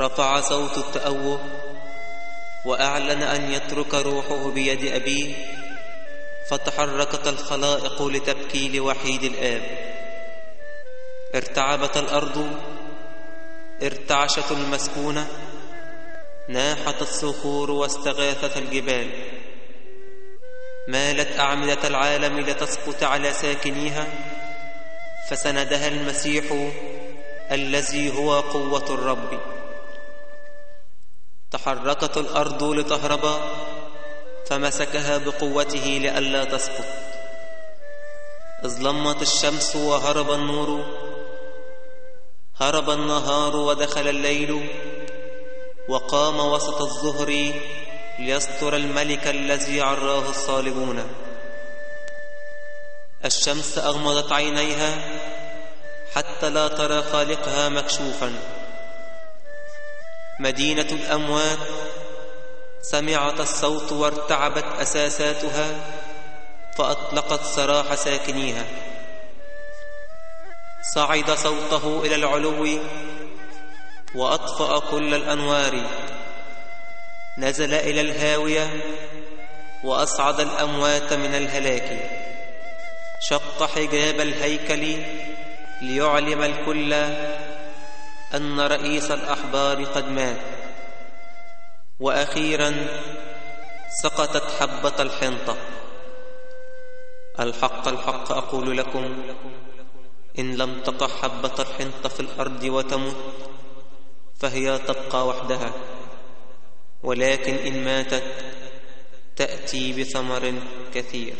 رفع صوت التأوه وأعلن أن يترك روحه بيد أبيه فتحركت الخلائق لتبكي لوحيد الآب. ارتعبت الأرض ارتعشت المسكونة ناحت الصخور واستغاثت الجبال. مالت أعمدة العالم لتسقط على ساكنيها فسندها المسيح الذي هو قوة الرب. تحركت الأرض لتهرب فمسكها بقوته لئلا تسقط. اظلمت الشمس وهرب النور هرب النهار ودخل الليل وقام وسط الظهر ليستر الملك الذي عراه الصالبون الشمس أغمضت عينيها حتى لا ترى خالقها مكشوفا. مدينة الأموات. سمعت الصوت وارتعبت أساساتها فأطلقت سراح ساكنيها. صعد صوته إلى العلو وأطفأ كل الأنوار. نزل إلى الهاوية وأصعد الأموات من الهلاك. شق حجاب الهيكل ليعلم الكل أن رئيس الأحبار قد مات. وأخيرا سقطت حبة الحنطة. الحق الحق أقول لكم إن لم تقع حبة الحنطة في الأرض وتمت فهي تبقى وحدها. ولكن إن ماتت تأتي بثمر كثير.